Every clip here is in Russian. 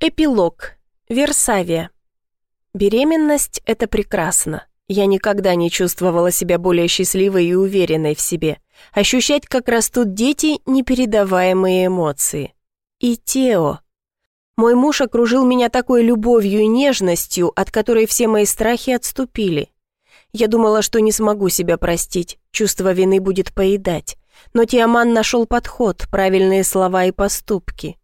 Эпилог. Версавия. Беременность – это прекрасно. Я никогда не чувствовала себя более счастливой и уверенной в себе. Ощущать, как растут дети, непередаваемые эмоции. И Тео. Мой муж окружил меня такой любовью и нежностью, от которой все мои страхи отступили. Я думала, что не смогу себя простить, чувство вины будет поедать. Но Тиаман нашел подход, правильные слова и поступки.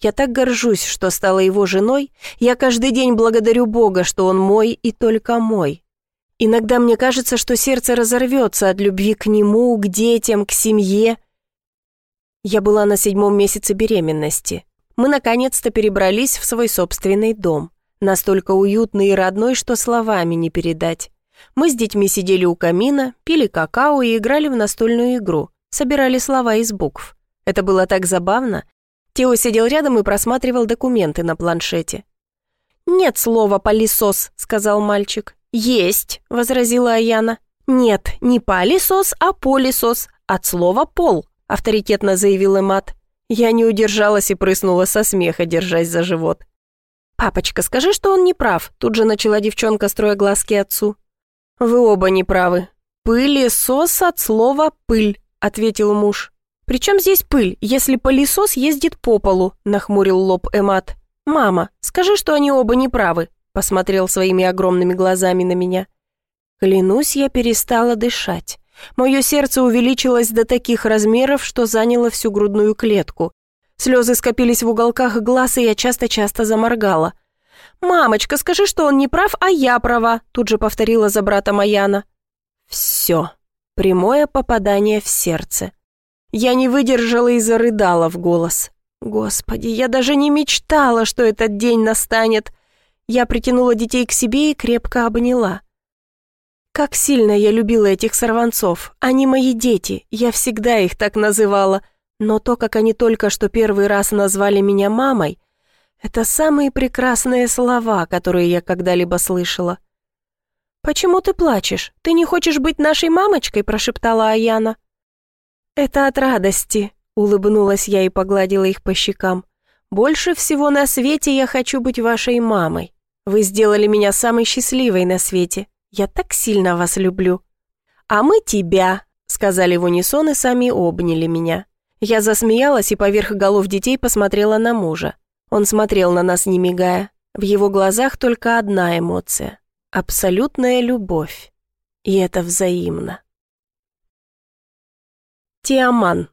Я так горжусь, что стала его женой. Я каждый день благодарю Бога, что он мой и только мой. Иногда мне кажется, что сердце разорвется от любви к нему, к детям, к семье. Я была на седьмом месяце беременности. Мы наконец-то перебрались в свой собственный дом. Настолько уютный и родной, что словами не передать. Мы с детьми сидели у камина, пили какао и играли в настольную игру. Собирали слова из букв. Это было так забавно. Тео сидел рядом и просматривал документы на планшете. «Нет слова «пылесос», — сказал мальчик. «Есть», — возразила Аяна. «Нет, не пылесос, а полисос. От слова «пол», — авторитетно заявил Эмат. Я не удержалась и прыснула со смеха, держась за живот. «Папочка, скажи, что он не прав», — тут же начала девчонка, строя глазки отцу. «Вы оба не правы. Пылесос от слова «пыль», — ответил муж. «Причем здесь пыль, если пылесос ездит по полу?» – нахмурил лоб Эмат. «Мама, скажи, что они оба неправы», – посмотрел своими огромными глазами на меня. Клянусь, я перестала дышать. Мое сердце увеличилось до таких размеров, что заняло всю грудную клетку. Слезы скопились в уголках глаз, и я часто-часто заморгала. «Мамочка, скажи, что он не прав, а я права», тут же повторила за брата Маяна. «Все. Прямое попадание в сердце. Я не выдержала и зарыдала в голос. Господи, я даже не мечтала, что этот день настанет. Я притянула детей к себе и крепко обняла. Как сильно я любила этих сорванцов. Они мои дети, я всегда их так называла. Но то, как они только что первый раз назвали меня мамой, это самые прекрасные слова, которые я когда-либо слышала. «Почему ты плачешь? Ты не хочешь быть нашей мамочкой?» – прошептала Аяна. «Это от радости», — улыбнулась я и погладила их по щекам. «Больше всего на свете я хочу быть вашей мамой. Вы сделали меня самой счастливой на свете. Я так сильно вас люблю». «А мы тебя», — сказали в унисон и сами обняли меня. Я засмеялась и поверх голов детей посмотрела на мужа. Он смотрел на нас, не мигая. В его глазах только одна эмоция — абсолютная любовь. И это взаимно. Тиаман.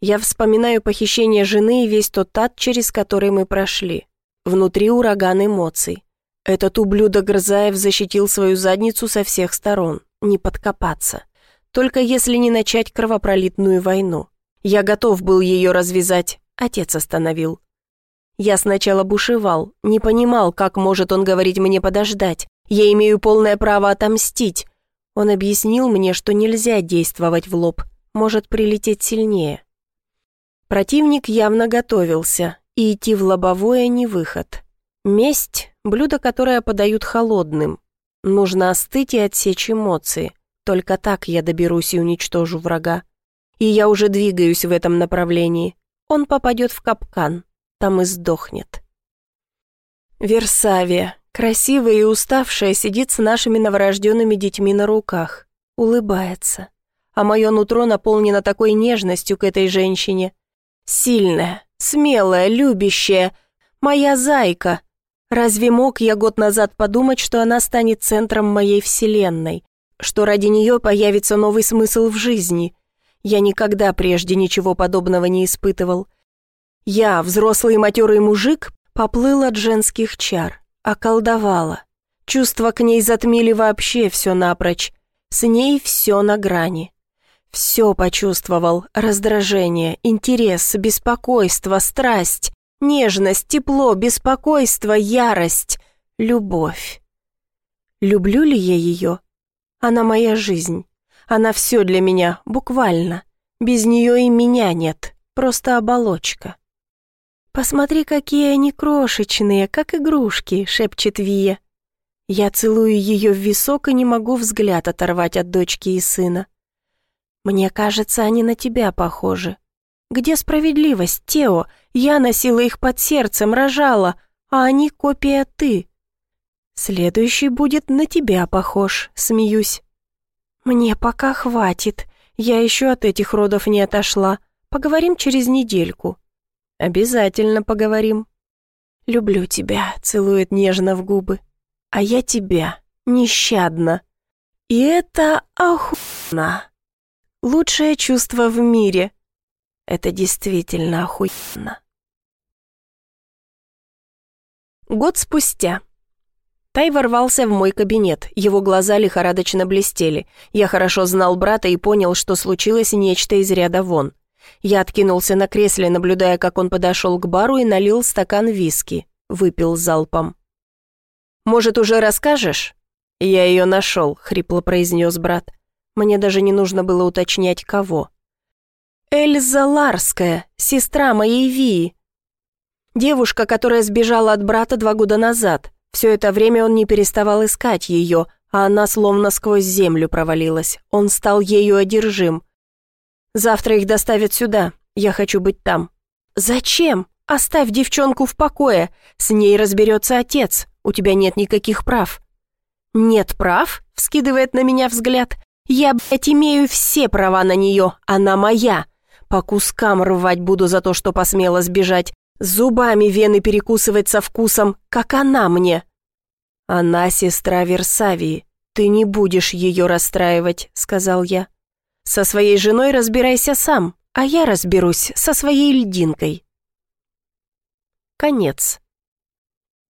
Я вспоминаю похищение жены и весь тот ад, через который мы прошли. Внутри ураган эмоций. Этот ублюдок Грызаев защитил свою задницу со всех сторон. Не подкопаться. Только если не начать кровопролитную войну. Я готов был ее развязать. Отец остановил. Я сначала бушевал, не понимал, как может он говорить мне подождать. Я имею полное право отомстить. Он объяснил мне, что нельзя действовать в лоб, может прилететь сильнее. Противник явно готовился, и идти в лобовое не выход. Месть – блюдо, которое подают холодным. Нужно остыть и отсечь эмоции. Только так я доберусь и уничтожу врага. И я уже двигаюсь в этом направлении. Он попадет в капкан, там и сдохнет. Версавия, красивая и уставшая, сидит с нашими новорожденными детьми на руках. Улыбается а мое нутро наполнено такой нежностью к этой женщине. Сильная, смелая, любящая, моя зайка. Разве мог я год назад подумать, что она станет центром моей вселенной, что ради нее появится новый смысл в жизни? Я никогда прежде ничего подобного не испытывал. Я, взрослый матерый мужик, поплыл от женских чар, околдовала. Чувства к ней затмили вообще все напрочь. С ней все на грани. Все почувствовал. Раздражение, интерес, беспокойство, страсть, нежность, тепло, беспокойство, ярость, любовь. Люблю ли я ее? Она моя жизнь. Она все для меня, буквально. Без нее и меня нет, просто оболочка. «Посмотри, какие они крошечные, как игрушки», — шепчет Вия. Я целую ее в висок и не могу взгляд оторвать от дочки и сына. Мне кажется, они на тебя похожи. Где справедливость, Тео? Я носила их под сердцем, рожала, а они копия ты. Следующий будет на тебя похож, смеюсь. Мне пока хватит, я еще от этих родов не отошла. Поговорим через недельку. Обязательно поговорим. Люблю тебя, целует нежно в губы. А я тебя, нещадно. И это охуенно. Лучшее чувство в мире. Это действительно охуенно. Год спустя. Тай ворвался в мой кабинет, его глаза лихорадочно блестели. Я хорошо знал брата и понял, что случилось нечто из ряда вон. Я откинулся на кресле, наблюдая, как он подошел к бару и налил стакан виски. Выпил залпом. «Может, уже расскажешь?» «Я ее нашел», — хрипло произнес брат. Мне даже не нужно было уточнять, кого. «Эльза Ларская, сестра моей Вии. Девушка, которая сбежала от брата два года назад. Все это время он не переставал искать ее, а она словно сквозь землю провалилась. Он стал ею одержим. «Завтра их доставят сюда. Я хочу быть там». «Зачем? Оставь девчонку в покое. С ней разберется отец. У тебя нет никаких прав». «Нет прав?» — вскидывает на меня взгляд. «Я, блядь, имею все права на нее. Она моя. По кускам рвать буду за то, что посмела сбежать. Зубами вены перекусывать со вкусом, как она мне. Она сестра Версавии. Ты не будешь ее расстраивать, сказал я. Со своей женой разбирайся сам, а я разберусь со своей льдинкой. Конец.